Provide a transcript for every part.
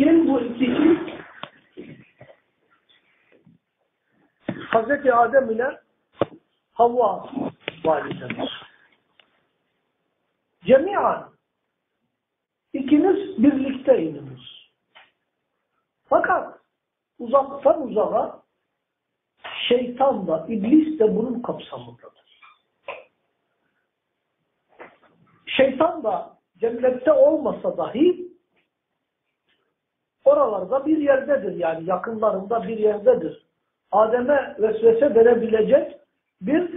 Kim bu ikisi? Hazreti Adem ile Havva validemiz. Cemiyen ikiniz birlikte ininiz. Fakat uzaktan uzağa şeytan da, iblis de bunun kapsamındadır. Şeytan da cennette olmasa dahi oralarda bir yerdedir yani yakınlarında bir yerdedir. Adem'e vesvese verebilecek bir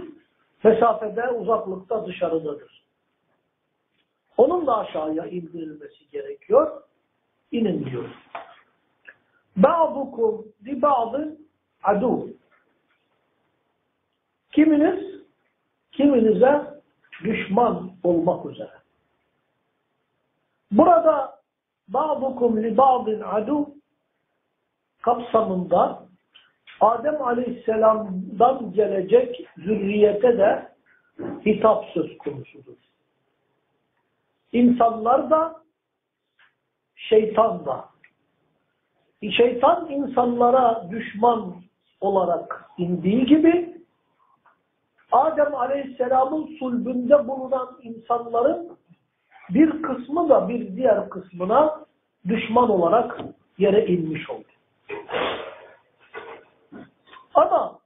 mesafede, uzaklıkta dışarıdadır. Onun da aşağıya indirilmesi gerekiyor. İnin diyor. Ba'dukum li ba'dın adu. Kiminiz kiminize düşman olmak üzere. Burada ba'dukum li ba'dın adu kapsamında Adem Aleyhisselam'dan gelecek zürriyete de hitap söz konusudur. İnsanlar da şeytan da. Şeytan insanlara düşman olarak indiği gibi Adem Aleyhisselam'ın sulbünde bulunan insanların bir kısmı da bir diğer kısmına düşman olarak yere inmiş oldu. Ama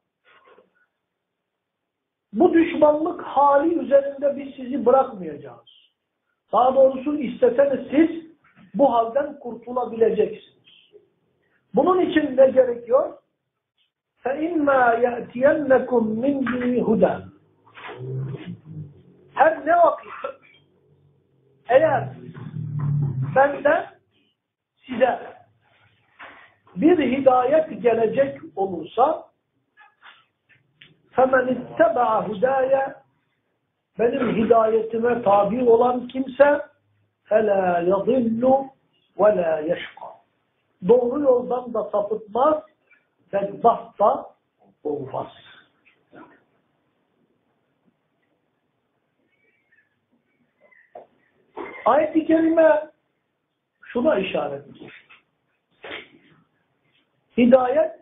bu düşmanlık hali üzerinde biz sizi bırakmayacağız. Daha doğrusu isteseniz siz bu halden kurtulabileceksiniz. Bunun için ne gerekiyor? فَاِمَّا يَأْتِيَنَّكُمْ مِنْ هُدًى Her ne vakit eğer benden size bir hidayet gelecek olursa فَمَنِ اتَّبَعَ هُدَايَ Benim hidayetime tabi olan kimse فَلَا يَضِلُّ وَلَا يَشْقَى Doğru yoldan da sapıtmaz, bedbaht da olmaz. Ayet-i Kerime şuna işaret ediyor. Hidayet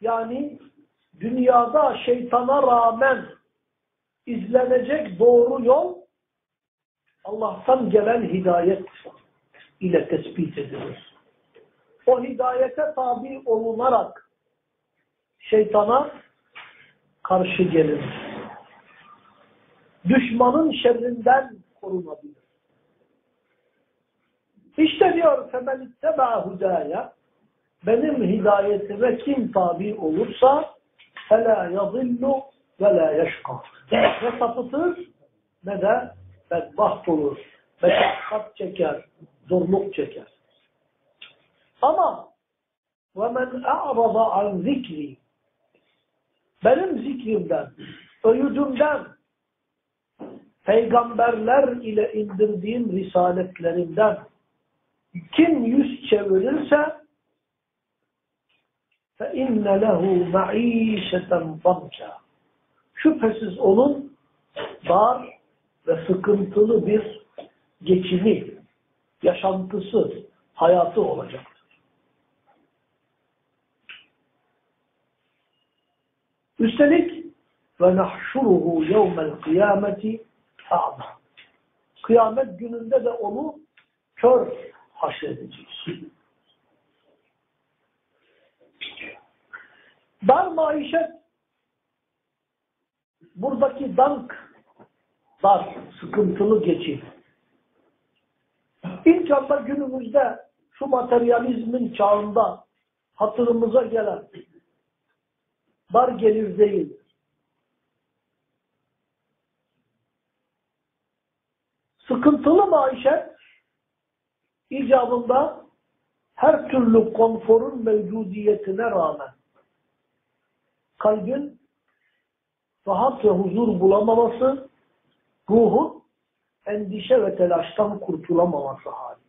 yani dünyada şeytana rağmen izlenecek doğru yol Allah'tan gelen hidayet ile tespit edilir. O hidayete tabi olunarak şeytana karşı gelir. Düşmanın şerrinden korunabilir. İşte diyor فَمَنِ اتَّبَعَ هُدَايَ Benim hidayetime kim tabi olursa فَلَا يَضِلُّ وَلَا يَشْقَى Ne sapıtır ne de bedbaht olur. Meşakkat çeker, zorluk çeker. Ama وَمَنْ اَعْرَضَ عَنْ ذِكْرِ Benim zikrimden, öğüdümden, peygamberler ile indirdiğim risaletlerinden kim yüz çevirirse فَاِنَّ لَهُ مَعِيشَةً ضَنْكَ Şüphesiz onun dar ve sıkıntılı bir geçimi, yaşantısı, hayatı olacaktır. Üstelik ve nahşuruhu yevmel kıyameti a'ma. Kıyamet gününde de onu kör haşredeceğiz. Dar maişet buradaki dank dar, sıkıntılı geçim. Anda günümüzde şu materyalizmin çağında hatırımıza gelen dar gelir değil. Sıkıntılı maişet icabında her türlü konforun mevcudiyetine rağmen kalbin rahat ve huzur bulamaması, ruhun endişe ve telaştan kurtulamaması halidir.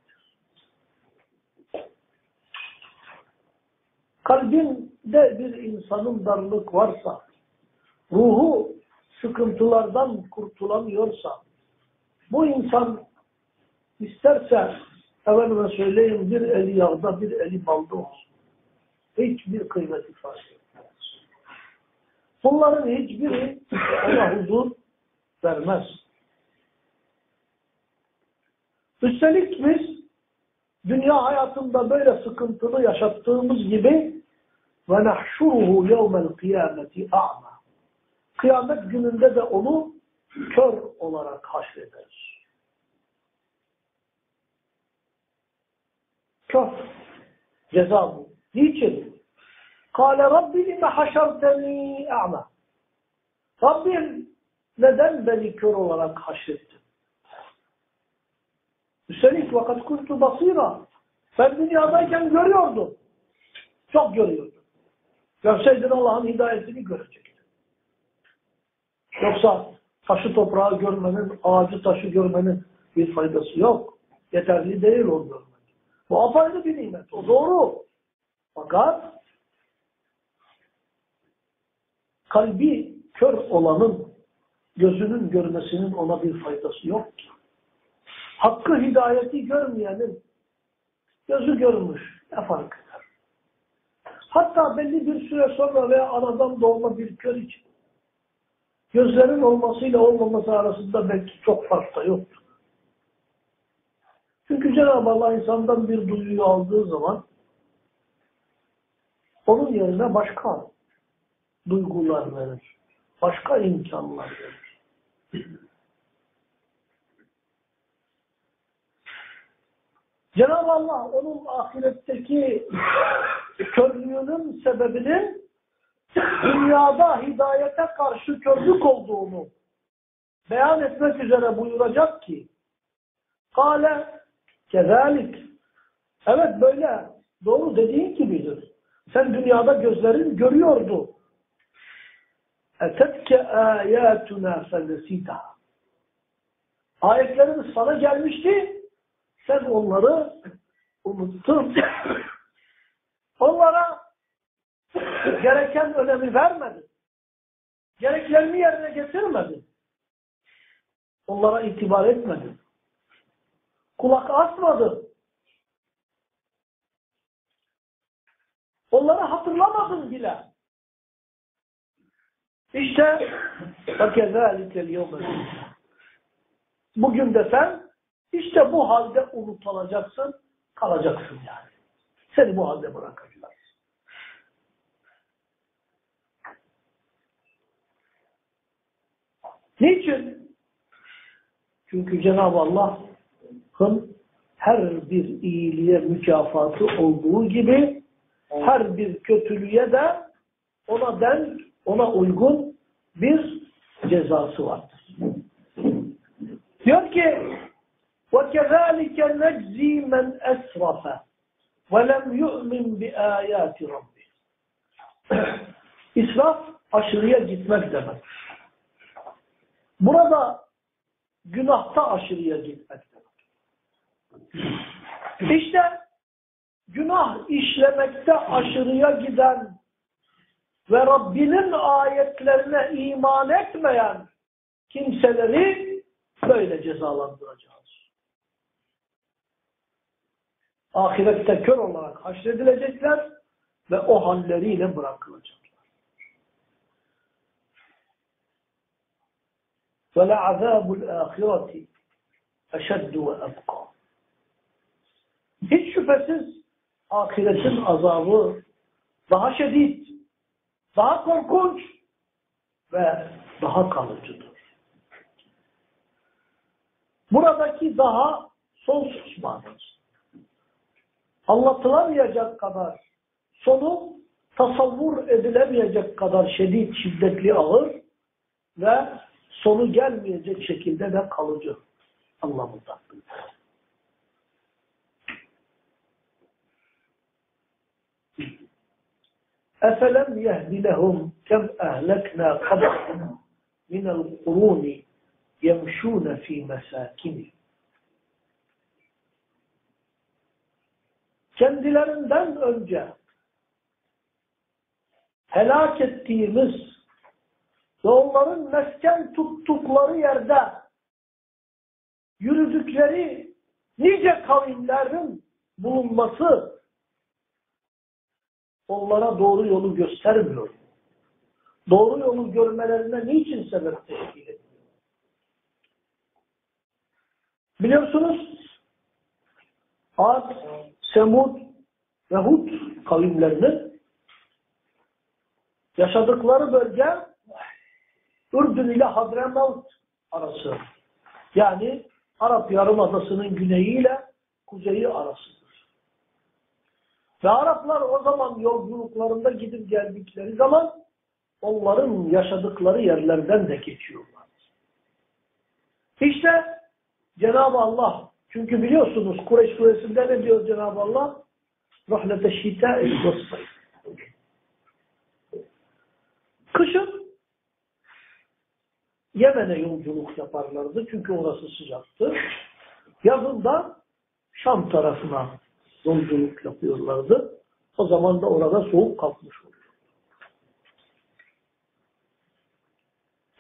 Kalbinde bir insanın darlık varsa, ruhu sıkıntılardan kurtulamıyorsa, bu insan isterse efendime söyleyeyim bir eli yağda bir eli balda olsun. Hiçbir kıymet ifade etmez. Bunların hiçbiri ona huzur vermez. Üstelik biz dünya hayatında böyle sıkıntılı yaşattığımız gibi ve nahşuruhu yevmel kıyameti a'ma. Kıyamet gününde de onu kör olarak haşrederiz. Kör. Ceza bu. Niçin? Kale Rabbi lime haşerteni a'ma. Rabbim neden beni kör olarak haşrettin? Üstelik vakat kuntu basira. Ben dünyadayken görüyordum. Çok görüyordum. Görseydin Allah'ın hidayetini görecektin. Yoksa taşı toprağı görmenin, ağacı taşı görmenin bir faydası yok. Yeterli değil o. Bu apayrı bir nimet. O doğru. Fakat kalbi kör olanın gözünün görmesinin ona bir faydası yok ki. Hakkı hidayeti görmeyenin gözü görmüş. Ne fark eder? Hatta belli bir süre sonra veya anadan doğma bir kör için gözlerin olmasıyla olmaması arasında belki çok fark da yoktur. Çünkü Cenab-ı Allah insandan bir duyuyu aldığı zaman onun yerine başka duygular verir. Başka imkanlar verir. Cenab-ı Allah onun ahiretteki körlüğünün sebebinin dünyada hidayete karşı körlük olduğunu beyan etmek üzere buyuracak ki Kale kezalik Evet böyle doğru dediğin gibidir. Sen dünyada gözlerin görüyordu. Etetke ayatuna fezesita. Ayetlerimiz sana gelmişti. Sen onları unuttun. Onlara gereken önemi vermedin. Gereklerini yerine getirmedin. Onlara itibar etmedin Kulak asmadın. Onları hatırlamadın bile. İşte وَكَذَٰلِكَ الْيَوْمَ Bugün de sen işte bu halde unutulacaksın, kalacaksın yani. Seni bu halde bırakacağız. Niçin? Çünkü Cenab-ı Allah'ın her bir iyiliğe mükafatı olduğu gibi her bir kötülüğe de ona den, ona uygun bir cezası vardır. Diyor ki وَكَذَٰلِكَ نَجْزِي مَنْ أَسْرَفَ وَلَمْ يُؤْمِنْ بِآيَاتِ رَبِّهِ İsraf aşırıya gitmek demek. Burada günahta aşırıya gitmek demek. İşte günah işlemekte aşırıya giden ve Rabbinin ayetlerine iman etmeyen kimseleri böyle cezalandıracağız. Ahirette kör olarak haşredilecekler ve o halleriyle bırakılacaklar. وَلَعَذَابُ الْآخِرَةِ اَشَدُّ وَأَبْقَى hiç şüphesiz ahiretin azabı daha şiddet, daha korkunç ve daha kalıcıdır. Buradaki daha sonsuz manası. Anlatılamayacak kadar, sonu tasavvur edilemeyecek kadar şiddet, şiddetli ağır ve sonu gelmeyecek şekilde de kalıcı anlamında. أفلم يهد لهم كم أهلكنا قبلهم من القرون يمشون في مساكنهم kendilerinden önce helak ettiğimiz ve onların mesken tuttukları yerde yürüdükleri nice kavimlerin bulunması onlara doğru yolu göstermiyor. Doğru yolu görmelerine niçin sebep teşkil ediyor? Biliyorsunuz Ad, Semud ve Hud kavimlerinin yaşadıkları bölge Ürdün ile Hadremaut arası. Yani Arap Yarımadası'nın güneyiyle kuzeyi arasıdır. Ve Araplar o zaman yolculuklarında gidip geldikleri zaman onların yaşadıkları yerlerden de geçiyorlar. İşte Cenab-ı Allah çünkü biliyorsunuz Kureyş suresinde ne diyor Cenab-ı Allah? Rahlete şitâ Kışın Yemen'e yolculuk yaparlardı. Çünkü orası sıcaktı. Yazında Şam tarafına yolculuk yapıyorlardı. O zaman da orada soğuk kalkmış oluyor.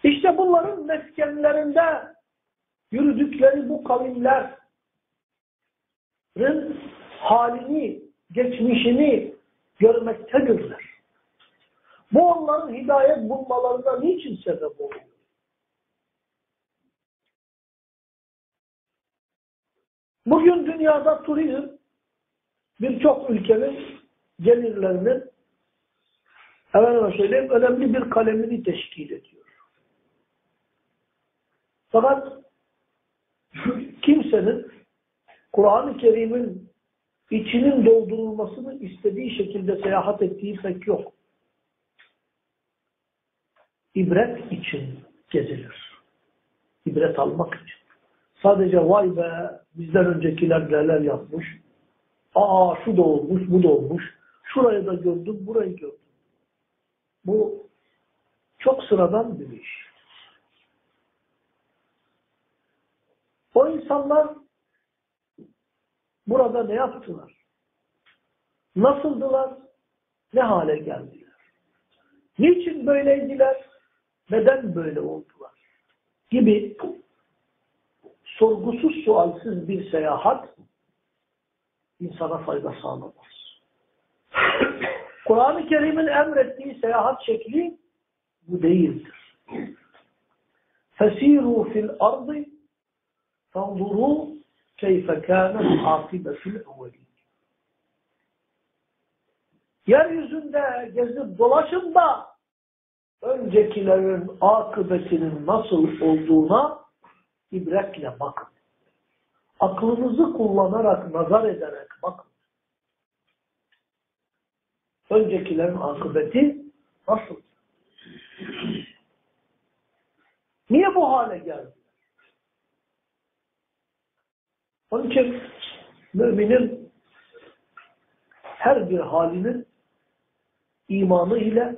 İşte bunların meskenlerinde yürüdükleri bu kavimlerin halini, geçmişini görmektedirler. Bu onların hidayet bulmalarına niçin sebep oluyor? Bugün dünyada turizm birçok ülkenin gelirlerinin efendim söyleyeyim önemli bir kalemini teşkil ediyor. Fakat kimsenin Kur'an-ı Kerim'in içinin doldurulmasını istediği şekilde seyahat ettiği pek yok. İbret için gezilir. İbret almak için. Sadece vay be bizden öncekiler neler yapmış. Aa şu da olmuş, bu da olmuş. Şurayı da gördüm, burayı gördüm. Bu çok sıradan bir iş. O insanlar burada ne yaptılar? Nasıldılar? Ne hale geldiler? Niçin böyleydiler? Neden böyle oldular? Gibi sorgusuz sualsiz bir seyahat insana fayda sağlamaz. Kur'an-ı Kerim'in emrettiği seyahat şekli bu değildir. فَسِيرُوا فِي الْأَرْضِ فَانْظُرُوا كَيْفَ كَانَتْ عَاقِبَةُ الْاَوَّلِينَ Yeryüzünde gezip dolaşın da öncekilerin akıbetinin nasıl olduğuna ibretle bakın. Aklınızı kullanarak, nazar ederek bakın. Öncekilerin akıbeti nasıl? Niye bu hale geldi? Onun için müminin her bir halinin imanı ile,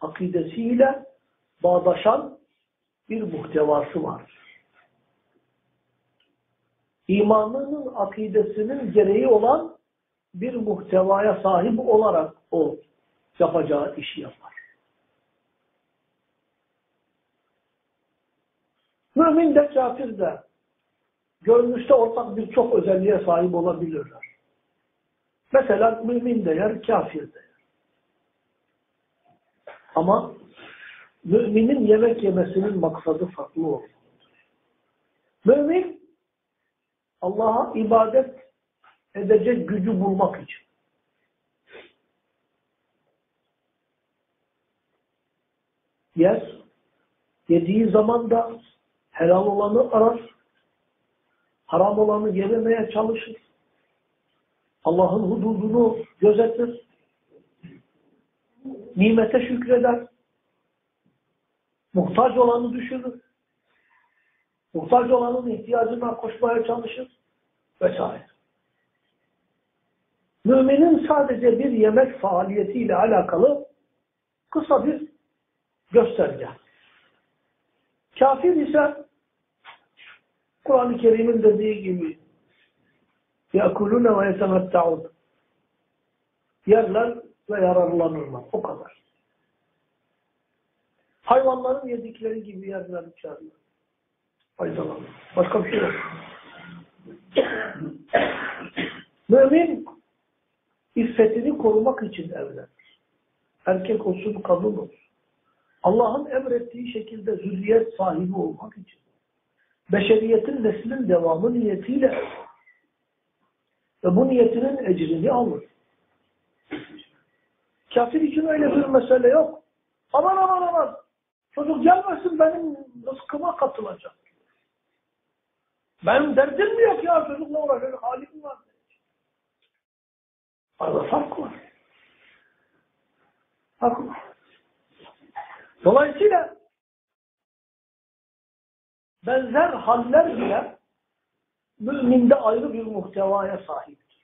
akidesiyle bağdaşan bir muhtevası var. İmanının akidesinin gereği olan bir muhtevaya sahip olarak o yapacağı işi yapar. Mümin de kafir de görünüşte ortak birçok özelliğe sahip olabilirler. Mesela mümin de yer, kafir de yer. Ama müminin yemek yemesinin maksadı farklı olur. Mümin Allah'a ibadet edecek gücü bulmak için. Yer, yediği zaman da helal olanı arar, haram olanı yememeye çalışır. Allah'ın hududunu gözetir. Nimete şükreder. Muhtaç olanı düşünür. Muhtaç olanın ihtiyacına koşmaya çalışır. Vesaire. Müminin sadece bir yemek faaliyetiyle alakalı kısa bir gösterge. Kafir ise Kur'an-ı Kerim'in dediği gibi يَأْكُلُونَ وَيَتَمَتَّعُونَ Yerler ve yararlanırlar. O kadar. Hayvanların yedikleri gibi yerler içerler. Faydalanır. Başka bir şey yok. Mümin iffetini korumak için evlenir. Erkek olsun, kadın olsun. Allah'ın emrettiği şekilde zürriyet sahibi olmak için. Beşeriyetin neslin devamı niyetiyle. Ve bu niyetinin ecrini alır. Kafir için öyle bir mesele yok. Aman aman aman. Çocuk gelmesin benim rızkıma katılacak. Benim derdim mi yok ya çocukla uğraşacak halim var. Arada fark var. Fark var. Dolayısıyla benzer haller bile müminde ayrı bir muhtevaya sahiptir.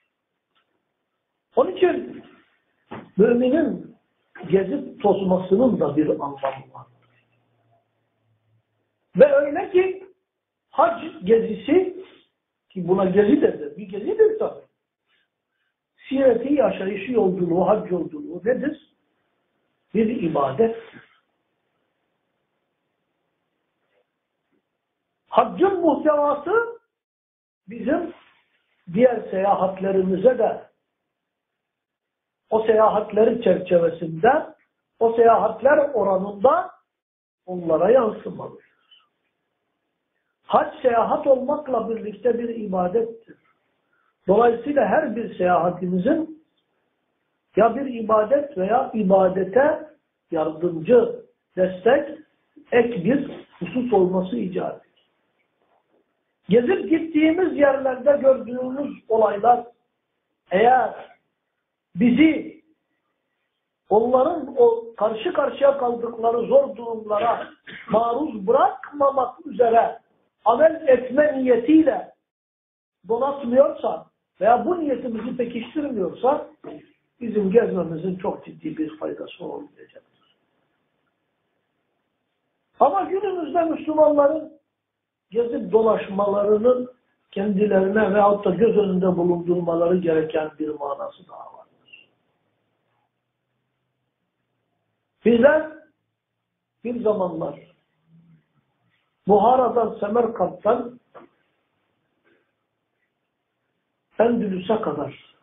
Onun için müminin gezip tozmasının da bir anlamı var. Ve öyle ki gezisi ki buna gezi denir. Bir gezidir tabi. Siyereti yaşayışı yolculuğu, hac yolculuğu nedir? Bir ibadet. Haccın muhtevası bizim diğer seyahatlerimize de o seyahatleri çerçevesinde o seyahatler oranında onlara yansımalıdır. Hac seyahat olmakla birlikte bir ibadettir. Dolayısıyla her bir seyahatimizin ya bir ibadet veya ibadete yardımcı, destek, ek bir husus olması icap eder. Gezip gittiğimiz yerlerde gördüğümüz olaylar eğer bizi onların o karşı karşıya kaldıkları zor durumlara maruz bırakmamak üzere amel etme niyetiyle donatmıyorsa veya bu niyetimizi pekiştirmiyorsa bizim gezmemizin çok ciddi bir faydası olmayacaktır. Ama günümüzde Müslümanların gezip dolaşmalarının kendilerine veyahut da göz önünde bulundurmaları gereken bir manası daha vardır. Bizler bir zamanlar Buhara'dan, Semerkant'tan Endülüs'e kadar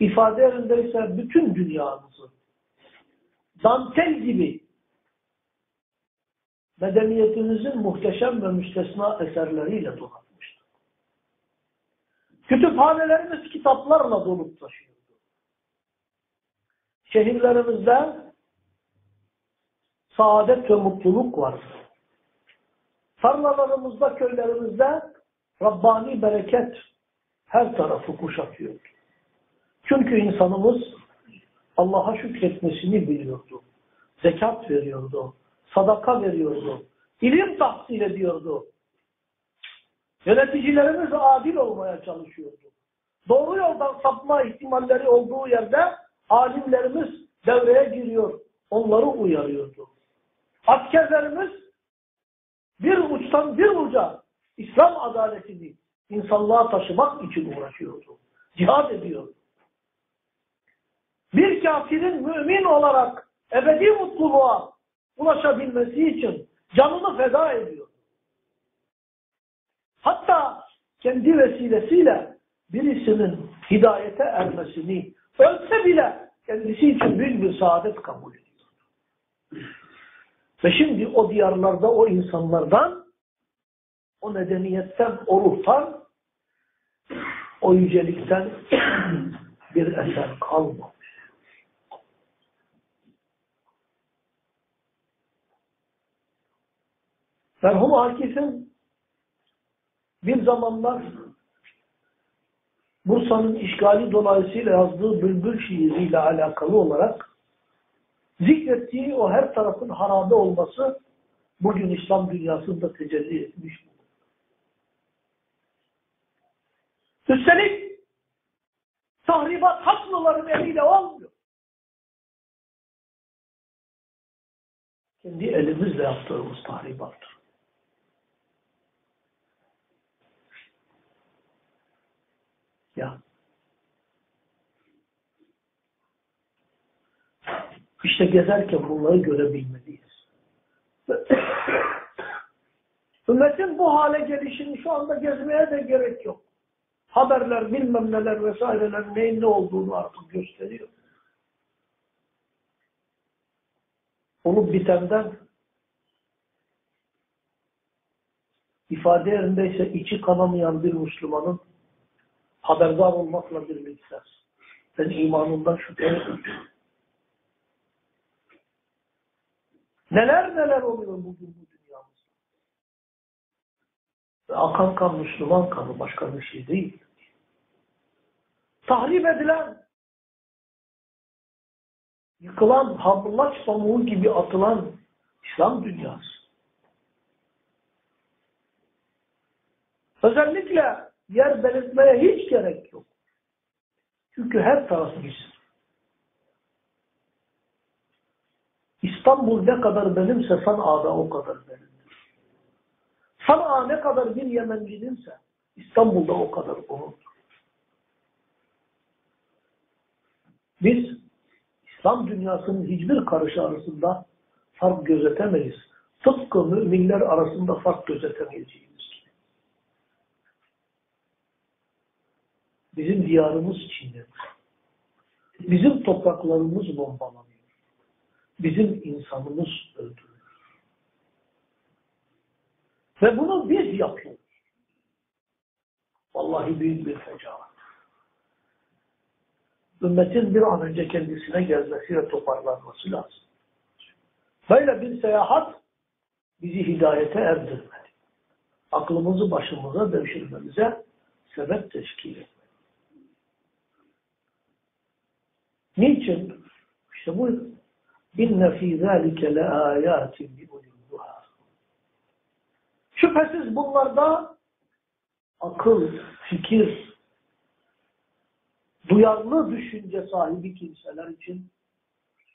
ifade yerindeyse bütün dünyamızı dantel gibi medeniyetimizin muhteşem ve müstesna eserleriyle donatmıştı. Kütüphanelerimiz kitaplarla dolup taşıyordu. Şehirlerimizde saadet ve mutluluk vardı. Tarlalarımızda, köylerimizde Rabbani bereket her tarafı kuşatıyordu. Çünkü insanımız Allah'a şükretmesini biliyordu. Zekat veriyordu sadaka veriyordu. İlim tahsil ediyordu. Yöneticilerimiz adil olmaya çalışıyordu. Doğru yoldan sapma ihtimalleri olduğu yerde alimlerimiz devreye giriyor. Onları uyarıyordu. Askerlerimiz bir uçtan bir uca İslam adaletini insanlığa taşımak için uğraşıyordu. Cihad ediyordu. Bir kafirin mümin olarak ebedi mutluluğa ulaşabilmesi için canını feda ediyor. Hatta kendi vesilesiyle birisinin hidayete ermesini ölse bile kendisi için büyük bir saadet kabul ediyor. Ve şimdi o diyarlarda o insanlardan o medeniyetten, o ruhtan o yücelikten bir eser kalmamış. Merhum Akif'in bir zamanlar Bursa'nın işgali dolayısıyla yazdığı Bülbül şiiriyle alakalı olarak zikrettiği o her tarafın harabe olması bugün İslam dünyasında tecelli etmiş. Üstelik tahribat haklıların eliyle olmuyor. Kendi elimizle yaptığımız tahribattır. Ya. İşte gezerken bunları görebilmeliyiz. Ümmetin bu hale gelişini şu anda gezmeye de gerek yok. Haberler, bilmem neler vesaireler neyin ne olduğunu artık gösteriyor. Olup bitenden ifade yerindeyse içi kanamayan bir Müslümanın haberdar olmakla birlikte ben imanından şüphe. Neler neler oluyor bugün bu dünyamızda. Ve akan kan Müslüman kanı başka bir şey değil. Tahrip edilen, yıkılan, hamlaç pamuğu gibi atılan İslam dünyası. Özellikle yer belirtmeye hiç gerek yok. Çünkü her taraf biz. İstanbul ne kadar benimse Sana'da o kadar benimdir. Sana'a ne kadar bir Yemencinimse İstanbul'da o kadar onundur. Biz İslam dünyasının hiçbir karışı arasında fark gözetemeyiz. Tıpkı müminler arasında fark gözetemeyeceğiz. Bizim diyarımız Çin'de. Bizim topraklarımız bombalanıyor. Bizim insanımız öldürülür. Ve bunu biz yapıyoruz. Vallahi büyük bir fecaat. Ümmetin bir an önce kendisine gelmesi ve toparlanması lazım. Böyle bir seyahat bizi hidayete erdirmeli. Aklımızı başımıza devşirmemize sebep teşkil etmeli. Niçin? İşte bu inne fî zâlike le âyâtin bi Şüphesiz bunlarda akıl, fikir, duyarlı düşünce sahibi kimseler için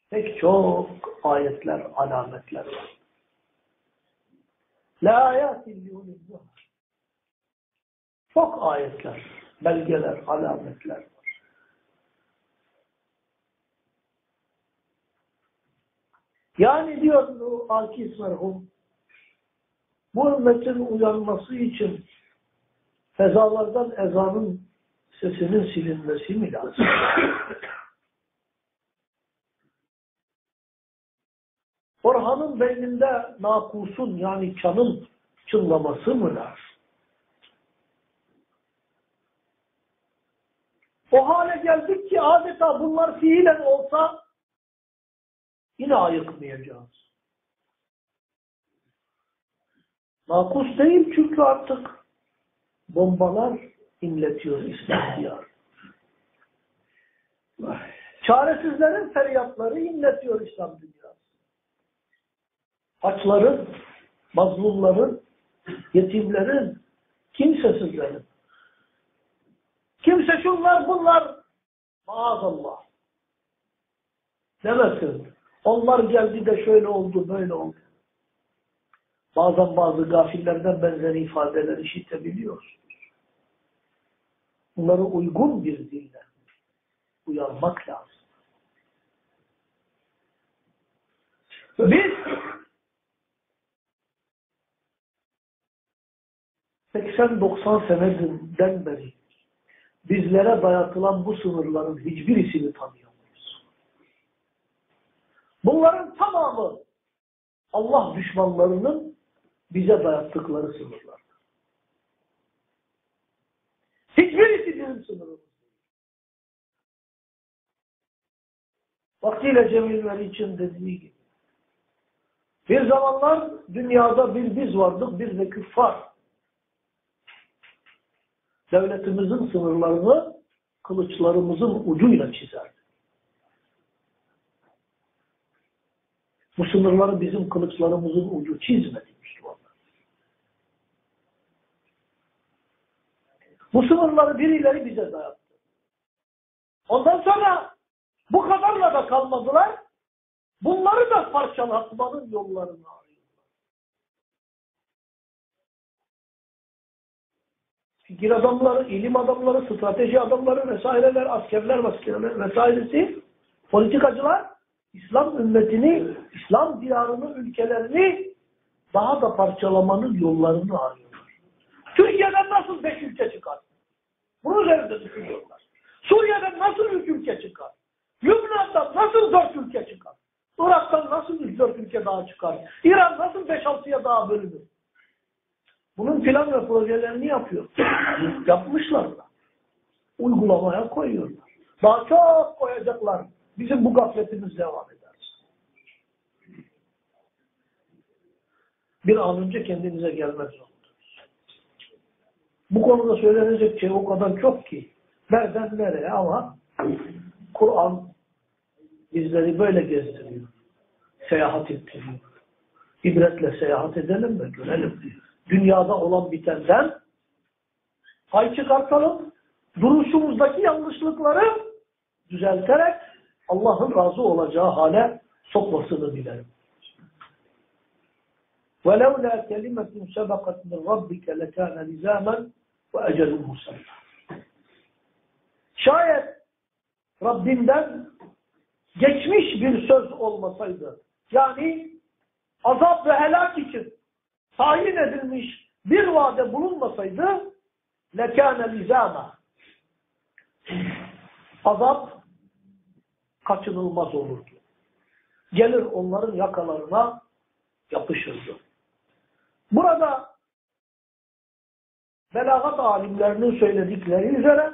pek çok ayetler, alametler var. La ayatin Çok ayetler, belgeler, alametler var. Yani diyor Akif merhum, bu ümmetin uyanması için fezalardan ezanın sesinin silinmesi mi lazım? Orhan'ın beyninde nakusun yani çanın çınlaması mı lazım? O hale geldik ki adeta bunlar fiilen olsa yine ayıkmayacağız. Nakus değil çünkü artık bombalar inletiyor İslam diyar. Çaresizlerin feryatları inletiyor İslam dünyası. Açların, mazlumların, yetimlerin, kimsesizlerin. Kimse şunlar bunlar maazallah demesin. Onlar geldi de şöyle oldu, böyle oldu. Bazen bazı gafillerden benzeri ifadeler işitebiliyorsunuz. Bunları uygun bir dille uyarmak lazım. Biz 80-90 seneden beri bizlere dayatılan bu sınırların hiçbirisini tanıyamıyoruz. Bunların tamamı Allah düşmanlarının bize dayattıkları sınırlar. Hiçbirisi bizim sınırımız. Vaktiyle Cemil Veli için dediği gibi. Bir zamanlar dünyada bir biz vardık, bir de küffar. Devletimizin sınırlarını kılıçlarımızın ucuyla çizerdi. Bu sınırları bizim kılıçlarımızın ucu çizmedi Müslümanlar. Bu sınırları birileri bize dayattı. Ondan sonra bu kadarla da kalmadılar. Bunları da parçalatmanın yollarını arıyorlar. Fikir adamları, ilim adamları, strateji adamları vesaireler, askerler, askerler vesairesi, politikacılar İslam ümmetini, İslam diyarını, ülkelerini daha da parçalamanın yollarını arıyorlar. Türkiye'den nasıl beş ülke çıkar? Bunun üzerinde düşünüyorlar. Suriye'den nasıl üç ülke çıkar? Lübnan'dan nasıl dört ülke çıkar? Irak'tan nasıl üç dört ülke daha çıkar? İran nasıl beş altıya daha bölünür? Bunun plan ve projelerini yapıyor. Yapmışlar da. Uygulamaya koyuyorlar. Daha çok koyacaklar. Bizim bu gafletimiz devam eder. Bir an önce kendinize gelmek zorundayız. Bu konuda söylenecek şey o kadar çok ki. Nereden nereye ama Kur'an bizleri böyle gezdiriyor. Seyahat ettiriyor. İbretle seyahat edelim ve görelim diyor. Dünyada olan bitenden pay çıkartalım. Duruşumuzdaki yanlışlıkları düzelterek Allah'ın razı olacağı hale sokmasını dilerim. وَلَوْلَا كَلِمَةٌ سَبَقَتْ مِنْ رَبِّكَ لَكَانَ لِزَامًا وَاَجَلٌ مُسَلَّمًا Şayet Rabbinden geçmiş bir söz olmasaydı, yani azap ve helak için tayin edilmiş bir vade bulunmasaydı, lekâne lizâma. Azap kaçınılmaz olurdu. Gelir onların yakalarına yapışırdı. Burada belagat alimlerinin söyledikleri üzere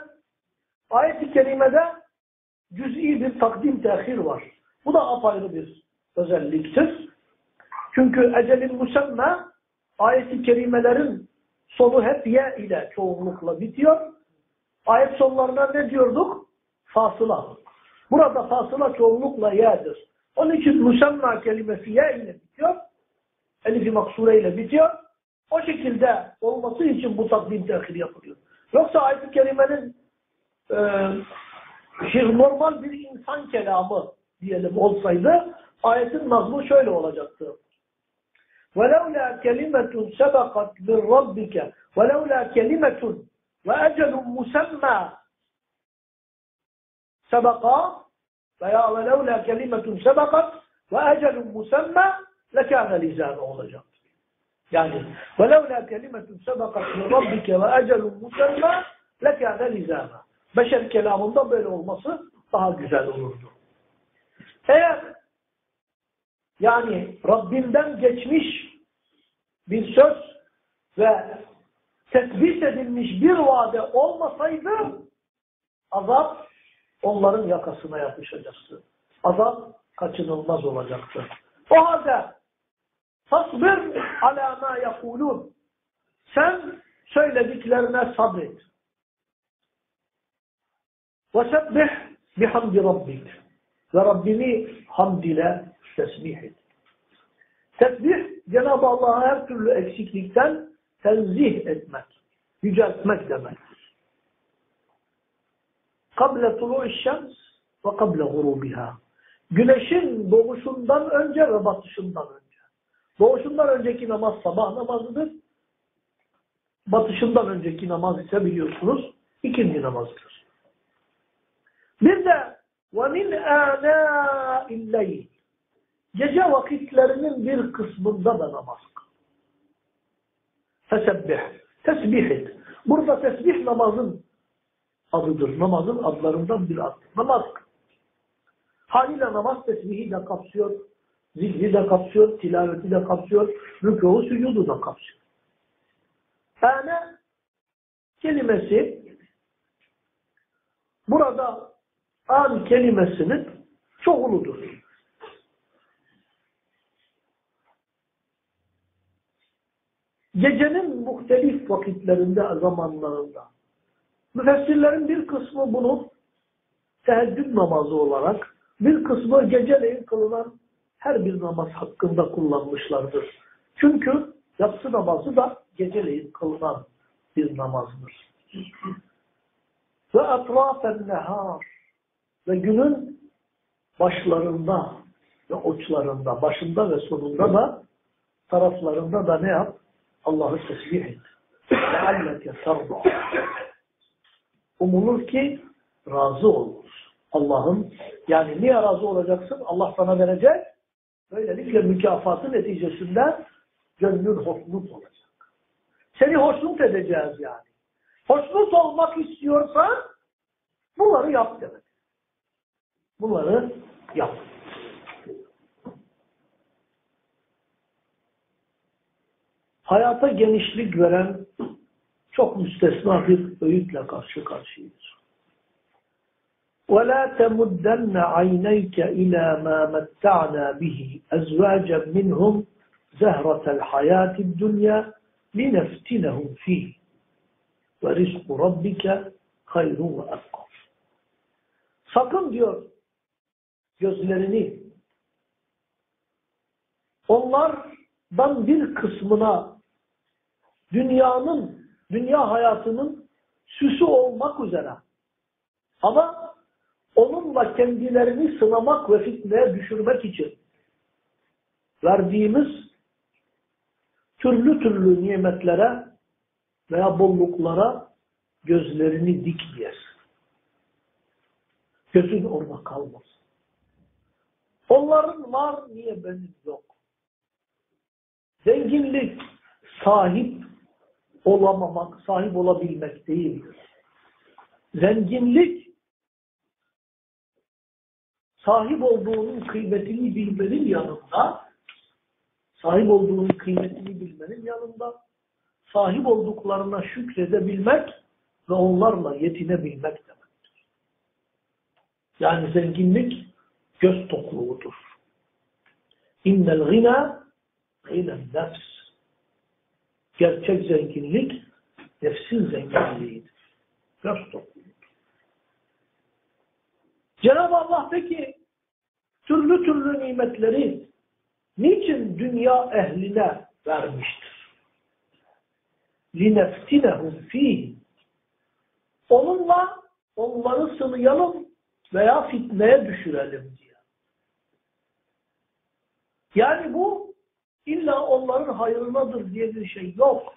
ayet-i kerimede cüz'i bir takdim tehir var. Bu da apayrı bir özelliktir. Çünkü ecelin müsemme ayet-i kerimelerin sonu hep ye ile çoğunlukla bitiyor. Ayet sonlarına ne diyorduk? Fasıla. Burada fasıla çoğunlukla ye'dir. Onun için müsemma kelimesi ye ile bitiyor. Elif-i maksure ile bitiyor. O şekilde olması için bu takdim tehir yapılıyor. Yoksa ayet-i kerimenin e, şey, normal bir insan kelamı diyelim olsaydı ayetin nazmı şöyle olacaktı. وَلَوْلَا كَلِمَةٌ سَبَقَتْ مِنْ رَبِّكَ وَلَوْلَا كَلِمَةٌ وَاَجَلٌ مُسَمَّى سَبَقَا veya وَلَوْلَا كَلِمَةٌ سَبَقَتْ وَاَجَلٌ مُسَمَّى لَكَانَ لِزَانَ olacak. Yani وَلَوْلَا كَلِمَةٌ سَبَقَتْ مِنْ رَبِّكَ وَاَجَلٌ مُسَمَّى لَكَانَ لِزَانَ Beşer kelamında böyle olması daha güzel olurdu. Eğer yani Rabbinden geçmiş bir söz ve tespit edilmiş bir vade olmasaydı azap onların yakasına yapışacaktı. Azap kaçınılmaz olacaktı. O halde fasbir ala ma yakulun sen söylediklerine sabret. Ve sebbih bihamdi rabbik ve Rabbini hamd ile tesbih et. Tesbih Cenab-ı Allah'a her türlü eksiklikten tenzih etmek, yüceltmek demek. قَبْلَ طُلُوءِ الشَّمْسِ وَقَبْلَ غُرُوبِهَا Güneşin doğuşundan önce ve batışından önce. Doğuşundan önceki namaz sabah namazıdır. Batışından önceki namaz ise biliyorsunuz ikindi namazıdır. Bir de وَمِنْ آنَاءِ اللَّيْلِ Gece vakitlerinin bir kısmında da namaz kıl. Fesebbih. Tesbih et. Burada tesbih namazın adıdır. Namazın adlarından bir adı. Namaz. Haliyle namaz tesbihi de kapsıyor. Zikri de kapsıyor. Tilaveti de kapsıyor. Rükû, sücudu da kapsıyor. Âne kelimesi burada an kelimesinin çoğuludur. Gecenin muhtelif vakitlerinde, zamanlarında. Müfessirlerin bir kısmı bunu teheccüd namazı olarak, bir kısmı geceleyin kılınan her bir namaz hakkında kullanmışlardır. Çünkü yatsı namazı da geceleyin kılınan bir namazdır. Ve etrafen nehar ve günün başlarında ve uçlarında, başında ve sonunda da taraflarında da ne yap? Allah'ı tesbih et. Lealleke sarda. Umulur ki razı olur. Allah'ın yani niye razı olacaksın? Allah sana verecek. Böylelikle mükafatı neticesinde Gönlün hoşnut olacak. Seni hoşnut edeceğiz yani. Hoşnut olmak istiyorsan bunları yap demek. Bunları yap. Hayata genişlik veren çok müstesna bir öğütle karşı karşıyayız. وَلَا تَمُدَّنَّ عَيْنَيْكَ إِلَى مَا مَتَّعْنَا بِهِ أَزْوَاجًا مِّنْهُمْ زَهْرَةَ الْحَيَاةِ الدُّنْيَا لِنَفْتِنَهُمْ فِيهِ وَرِزْقُ رَبِّكَ خَيْرٌ وَأَبْقَى Sakın diyor gözlerini onlardan bir kısmına dünyanın, dünya hayatının süsü olmak üzere ama onunla kendilerini sınamak ve fitneye düşürmek için verdiğimiz türlü türlü nimetlere veya bolluklara gözlerini dikmeyesin. Gözün orada kalmaz. Onların var, niye benim yok? Zenginlik sahip olamamak, sahip olabilmek değildir. Zenginlik sahip olduğunun kıymetini bilmenin yanında sahip olduğunun kıymetini bilmenin yanında sahip olduklarına şükredebilmek ve onlarla yetinebilmek demektir. Yani zenginlik göz tokluğudur. İnnel gina ginen nefs. Gerçek zenginlik nefsin zenginliğidir. Göz tokluğudur. Cenab-ı Allah peki türlü türlü nimetleri niçin dünya ehline vermiştir? لِنَفْتِنَهُمْ ف۪يهِ Onunla onları sınayalım veya fitneye düşürelim diye. Yani bu illa onların hayrınadır diye bir şey yok.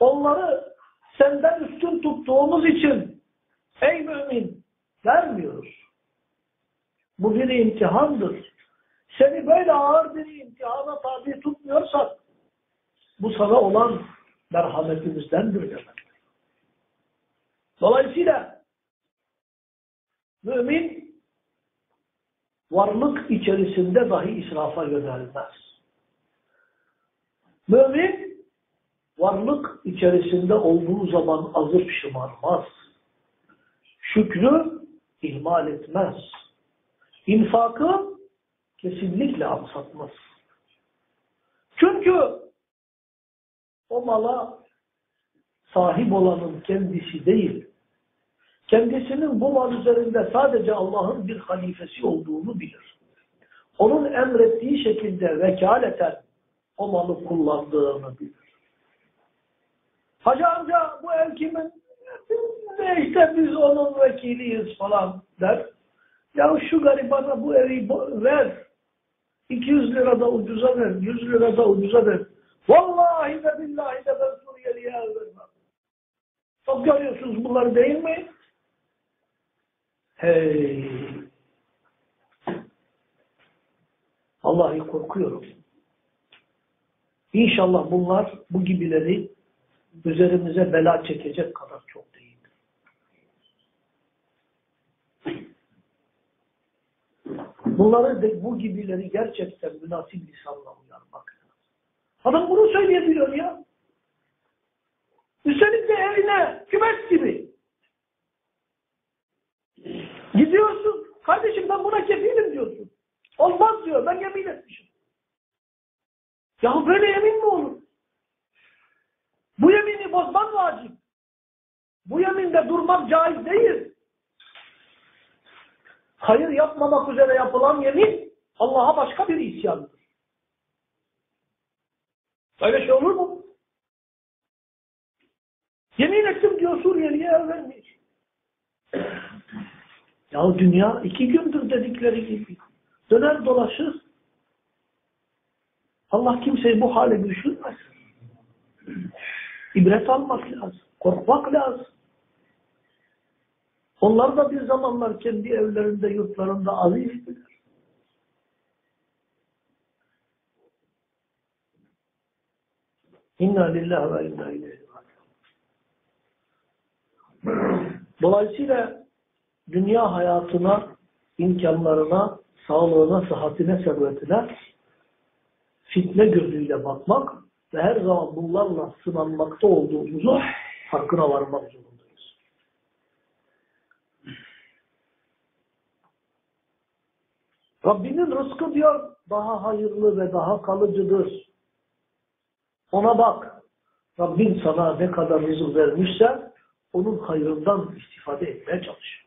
Onları senden üstün tuttuğumuz için ey mümin vermiyoruz. Bu bir imtihandır. Seni böyle ağır bir imtihana tabi tutmuyorsak bu sana olan merhametimizdendir demek. Dolayısıyla mümin varlık içerisinde dahi israfa yönelmez. Mümin varlık içerisinde olduğu zaman azıp şımarmaz. Şükrü ihmal etmez. İnfakı kesinlikle aksatmaz. Çünkü o mala sahip olanın kendisi değil, kendisinin bu mal üzerinde sadece Allah'ın bir halifesi olduğunu bilir. Onun emrettiği şekilde vekaleten o malı kullandığını bilir. Hacı amca bu ev kimin? Ne işte biz onun vekiliyiz falan der. Ya şu garibana bu evi ver. 200 lira da ucuza ver, 100 lira da ucuza ver. Vallahi de billahi de ben Suriyeli'ye vermem. Çok görüyorsunuz bunları değil mi? Hey! Allah'ı korkuyorum. İnşallah bunlar bu gibileri üzerimize bela çekecek kadar çok değildir. Bunları de, bu gibileri gerçekten münasip lisanla uyarmak lazım. Adam bunu söyleyebiliyor ya. Üstelik de evine kümes gibi. Gidiyorsun. Kardeşim ben buna kefilim diyorsun. Olmaz diyor. Ben yemin etmişim. Ya böyle yemin mi olur? Bu yemini bozman vacip. Bu yeminde durmak caiz değil. Hayır yapmamak üzere yapılan yemin Allah'a başka bir isyandır. Böyle şey olur mu? Yemin ettim diyor Suriyeli'ye vermiş. Ya dünya iki gündür dedikleri gibi. Döner dolaşır. Allah kimseyi bu hale düşürmez. İbret almak lazım. Korkmak lazım. Onlar da bir zamanlar kendi evlerinde, yurtlarında azizdiler. İnna lillahi ve inna ileyhi. Dolayısıyla dünya hayatına, imkanlarına, sağlığına, sıhhatine, servetine fitne gözüyle bakmak ve her zaman bunlarla sınanmakta olduğumuzu farkına varmak zorundayız. Rabbinin rızkı diyor daha hayırlı ve daha kalıcıdır. Ona bak. Rabbin sana ne kadar rızık vermişse onun hayrından istifade etmeye çalış.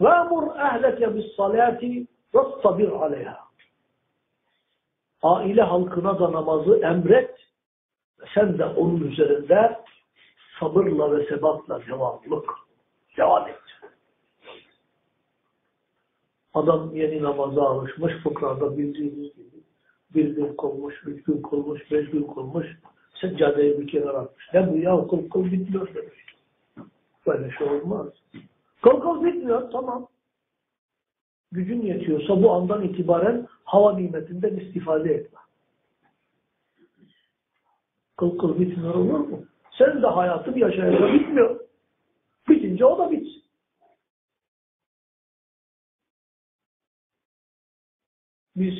وَاَمُرْ اَهْلَكَ بِالصَّلَاةِ وَاسْتَبِرْ عَلَيْهَا Aile halkına da namazı emret sen de onun üzerinde sabırla ve sebatla devamlık devam et. Adam yeni namaza alışmış, fıkrada bildiğiniz gibi bir gün kolmuş, üç gün kolmuş, beş gün kolmuş, seccadeyi bir kenara atmış. Ne bu ya? Kıl kıl bitmiyor demiş. Böyle şey olmaz. Kıl kıl bitmiyor, tamam. Gücün yetiyorsa bu andan itibaren hava nimetinden istifade etme. Kıl kıl bitmiyor olur mu? Sen de hayatın yaşayacak bitmiyor. Bitince o da bitsin. Biz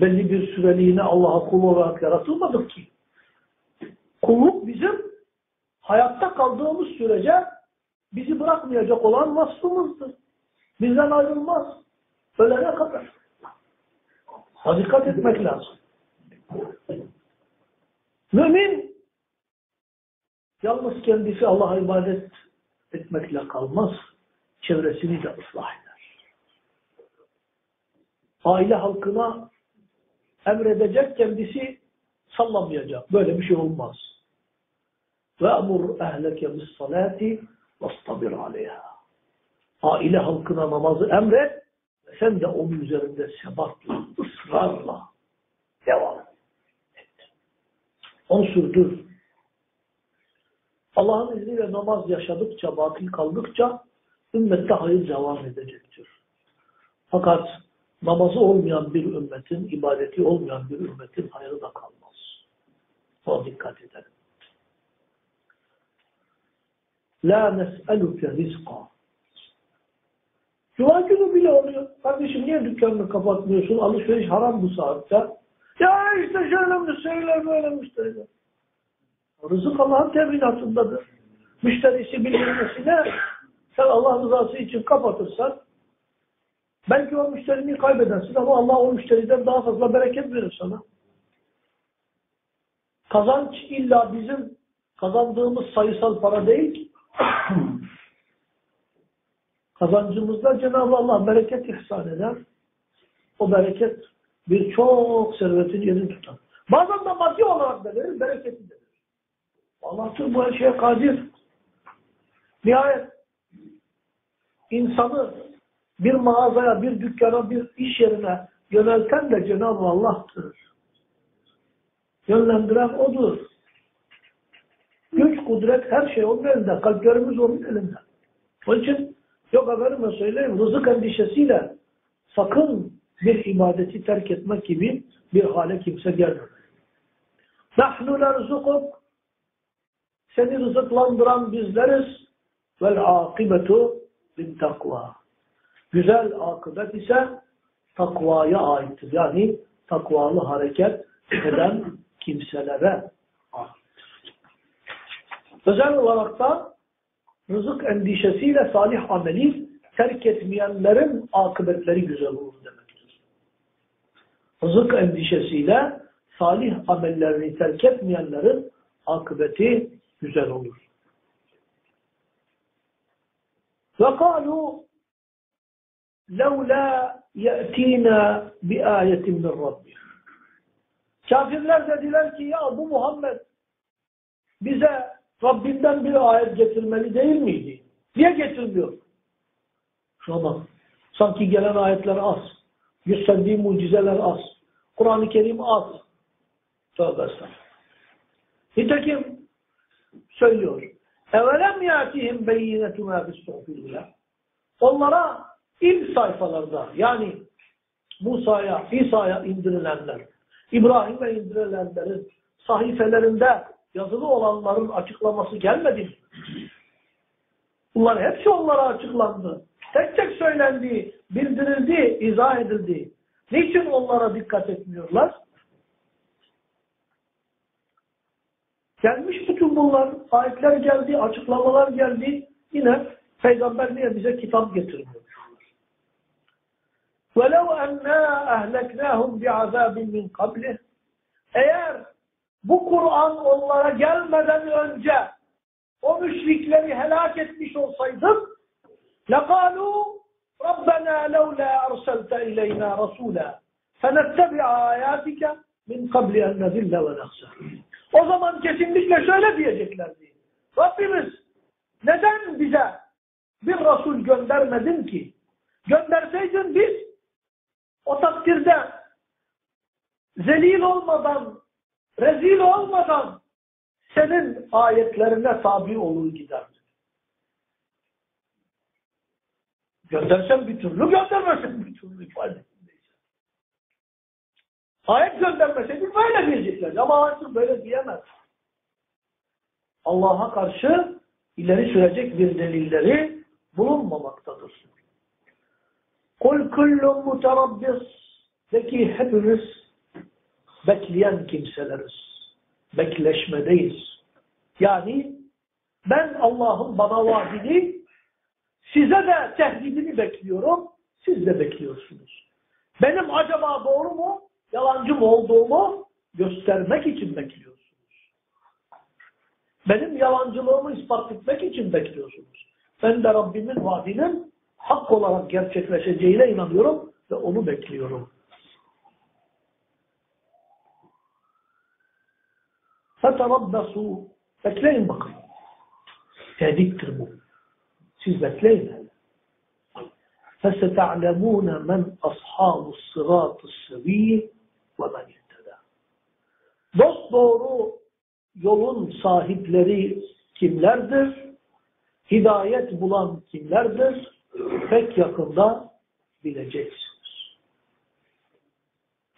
belli bir süreliğine Allah'a kul olarak yaratılmadık ki. Kulluk bizim hayatta kaldığımız sürece bizi bırakmayacak olan vasfımızdır. Bizden ayrılmaz. Ölene kadar. Ha dikkat etmek lazım. Mümin yalnız kendisi Allah'a ibadet etmekle kalmaz. Çevresini de ıslah eder. Aile halkına emredecek kendisi sallamayacak. Böyle bir şey olmaz. Ehleke bis salati vastabir aleyha. Aile halkına namazı emret sen de onun üzerinde sebatla, ısrarla devam et. Onu sürdür. Allah'ın izniyle namaz yaşadıkça, bakil kaldıkça ümmette hayır devam edecektir. Fakat namazı olmayan bir ümmetin, ibadeti olmayan bir ümmetin hayrı da kalmaz. Ona dikkat edelim. La nes'eluke rizqa. Cuma günü bile oluyor. Kardeşim niye dükkanını kapatmıyorsun? Alışveriş haram bu saatte. Ya işte şöyle söyle böyle müşteriler. Rızık Allah'ın teminatındadır. Müşterisi bildirmesine sen Allah rızası için kapatırsan belki o müşterini kaybedersin ama Allah o müşteriden daha fazla bereket verir sana. Kazanç illa bizim kazandığımız sayısal para değil. Kazancımızda Cenab-ı Allah bereket ihsan eder. O bereket birçok servetin yerini tutar. Bazen de maddi olarak da verir, bereketi de verir. Allah'tır bu her şeye kadir. Nihayet insanı bir mağazaya, bir dükkana, bir iş yerine yönelten de Cenab-ı Allah'tır. Yönlendiren O'dur. Güç, kudret, her şey onun elinde. Kalplerimiz onun elinde. Onun için yok efendime söyleyeyim rızık endişesiyle sakın bir ibadeti terk etmek gibi bir hale kimse gelmemeli. Nahnu nerzukuk seni rızıklandıran bizleriz vel akibetu bin takva. Güzel akıbet ise takvaya aittir. Yani takvalı hareket eden kimselere Özel olarak da rızık endişesiyle salih ameli terk etmeyenlerin akıbetleri güzel olur demektir. Rızık endişesiyle salih amellerini terk etmeyenlerin akıbeti güzel olur. وَقَالُوا لَوْلَا يَأْتِينَا بِآيَةٍ مِنْ رَبِّهِ Kafirler dediler ki ya bu Muhammed bize Rabbinden bir ayet getirmeli değil miydi? Niye getirmiyor? Şuna bak. Sanki gelen ayetler az. Gösterdiği mucizeler az. Kur'an-ı Kerim az. Tövbe estağfurullah. Nitekim söylüyor. Evelem yatihim beyinetu ma bis Onlara ilk sayfalarda yani Musa'ya, İsa'ya indirilenler, İbrahim'e indirilenlerin sahifelerinde yazılı olanların açıklaması gelmedi mi? Bunlar hepsi onlara açıklandı. Tek tek söylendi, bildirildi, izah edildi. Niçin onlara dikkat etmiyorlar? Gelmiş bütün bunlar, ayetler geldi, açıklamalar geldi. Yine Peygamber niye bize kitap getirmiyor? وَلَوْ أَنَّا أَهْلَكْنَاهُمْ بِعَذَابٍ مِنْ قَبْلِهِ Eğer bu Kur'an onlara gelmeden önce o müşrikleri helak etmiş olsaydık لَقَالُوا رَبَّنَا لَوْلَا أَرْسَلْتَ إِلَيْنَا رَسُولًا فَنَتَّبِعَ آيَاتِكَ مِنْ قَبْلِ أَنْ نَذِلَّ وَنَخْسَى O zaman kesinlikle şöyle diyeceklerdi. Rabbimiz neden bize bir Resul göndermedin ki? Gönderseydin biz o takdirde zelil olmadan, rezil olmadan senin ayetlerine tabi olur giderdi. Göndersen bir türlü, göndermesen bir türlü ifade Ayet göndermeseydi böyle diyecekler. Ama artık böyle diyemez. Allah'a karşı ileri sürecek bir delilleri bulunmamaktadır. Kul kullun muterabbis de ki hepimiz bekleyen kimseleriz. Bekleşmedeyiz. Yani ben Allah'ın bana vaadini size de tehdidini bekliyorum. Siz de bekliyorsunuz. Benim acaba doğru mu, yalancı mı olduğumu göstermek için bekliyorsunuz. Benim yalancılığımı ispat etmek için bekliyorsunuz. Ben de Rabbimin vaadinin hak olarak gerçekleşeceğine inanıyorum ve onu bekliyorum. فَتَرَبَّسُوا Bekleyin bakın. Tehdittir bu. Siz bekleyin. فَسَتَعْلَمُونَ مَنْ أَصْحَابُ الصِّرَاطِ السَّب۪يلِ وَمَنْ اِهْتَدَى Dost doğru yolun sahipleri kimlerdir? Hidayet bulan kimlerdir? Pek yakında bileceksiniz.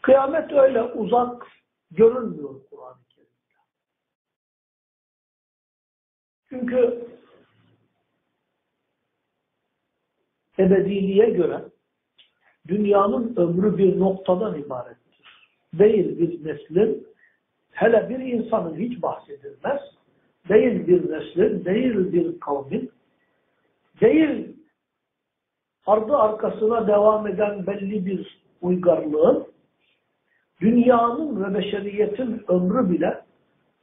Kıyamet öyle uzak görünmüyor Kur'an-ı Çünkü ebediliğe göre dünyanın ömrü bir noktadan ibarettir. Değil bir neslin, hele bir insanın hiç bahsedilmez, değil bir neslin, değil bir kavmin, değil ardı arkasına devam eden belli bir uygarlığın, dünyanın ve beşeriyetin ömrü bile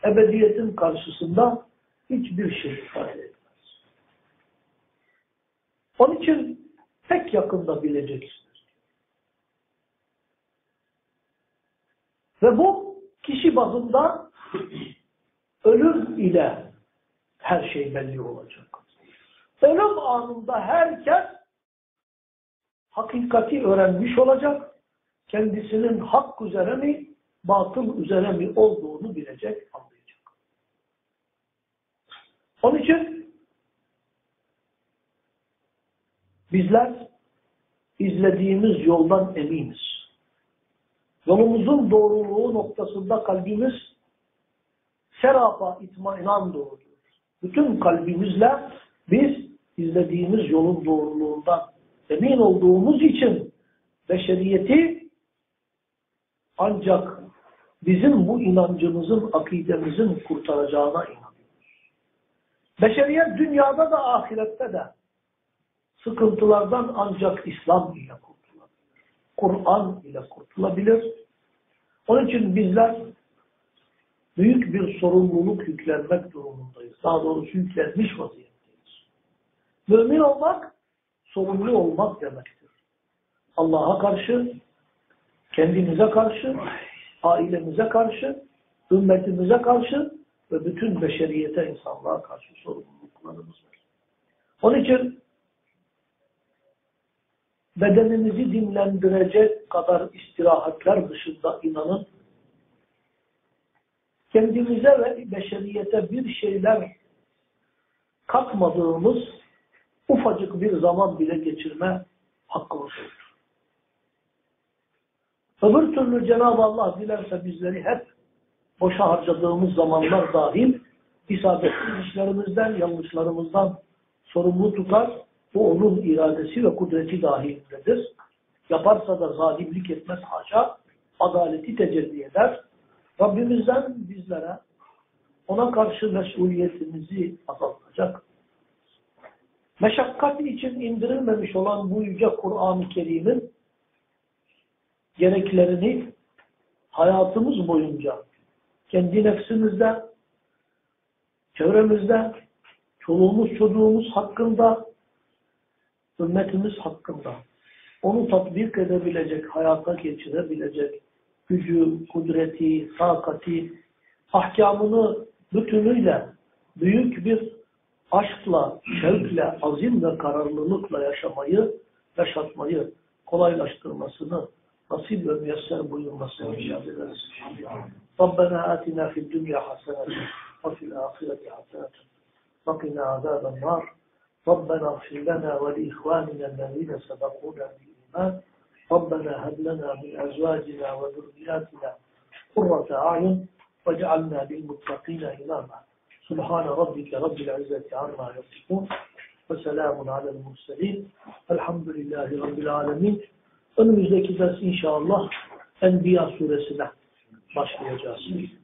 ebediyetin karşısında hiçbir şey ifade etmez. Onun için pek yakında bileceksiniz. Ve bu kişi bazında ölüm ile her şey belli olacak. Ölüm anında herkes hakikati öğrenmiş olacak, kendisinin hak üzere mi, batıl üzere mi olduğunu bilecek, anlayacak. Onun için bizler izlediğimiz yoldan eminiz. Yolumuzun doğruluğu noktasında kalbimiz serapa itmainan doğrudur. Bütün kalbimizle biz izlediğimiz yolun doğruluğundan emin olduğumuz için beşeriyeti ancak bizim bu inancımızın, akidemizin kurtaracağına inanıyoruz. Beşeriyet dünyada da ahirette de sıkıntılardan ancak İslam ile kurtulabilir. Kur'an ile kurtulabilir. Onun için bizler büyük bir sorumluluk yüklenmek durumundayız. Daha doğrusu yüklenmiş vaziyetteyiz. Mümin olmak sorumlu olmak demektir. Allah'a karşı, kendimize karşı, ailemize karşı, ümmetimize karşı ve bütün beşeriyete, insanlığa karşı sorumluluklarımız var. Onun için bedenimizi dinlendirecek kadar istirahatler dışında inanın, kendimize ve beşeriyete bir şeyler katmadığımız ufacık bir zaman bile geçirme hakkımız olur. Öbür türlü Cenab-ı Allah dilerse bizleri hep boşa harcadığımız zamanlar dahil isabetli işlerimizden, yanlışlarımızdan sorumlu tutar. Bu onun iradesi ve kudreti dahilindedir. Yaparsa da zalimlik etmez haşa, adaleti tecelli eder. Rabbimizden bizlere ona karşı mesuliyetimizi azaltacak. Meşakkat için indirilmemiş olan bu yüce Kur'an-ı Kerim'in gereklerini hayatımız boyunca kendi nefsimizde, çevremizde, çoluğumuz çocuğumuz hakkında, ümmetimiz hakkında onu tatbik edebilecek, hayata geçirebilecek gücü, kudreti, takati, ahkamını bütünüyle büyük bir aşkla, şevkle, azim ve kararlılıkla yaşamayı, yaşatmayı kolaylaştırmasını nasip ve müyesser buyurmasını icap ederiz. Fid dünya haseneten ve fil ahireti haseneten ve qina azaben nar. ربنا اغفر لنا ولإخواننا الذين سبقونا بالإيمان. ربنا هب لنا من أزواجنا وذرياتنا قرة أعين واجعلنا للمتقين إماما. سبحان ربك رب العزة عما يصفون وسلام على المرسلين. الحمد لله رب العالمين. Önümüzdeki ders inşallah Enbiya suresine. must be adjusted.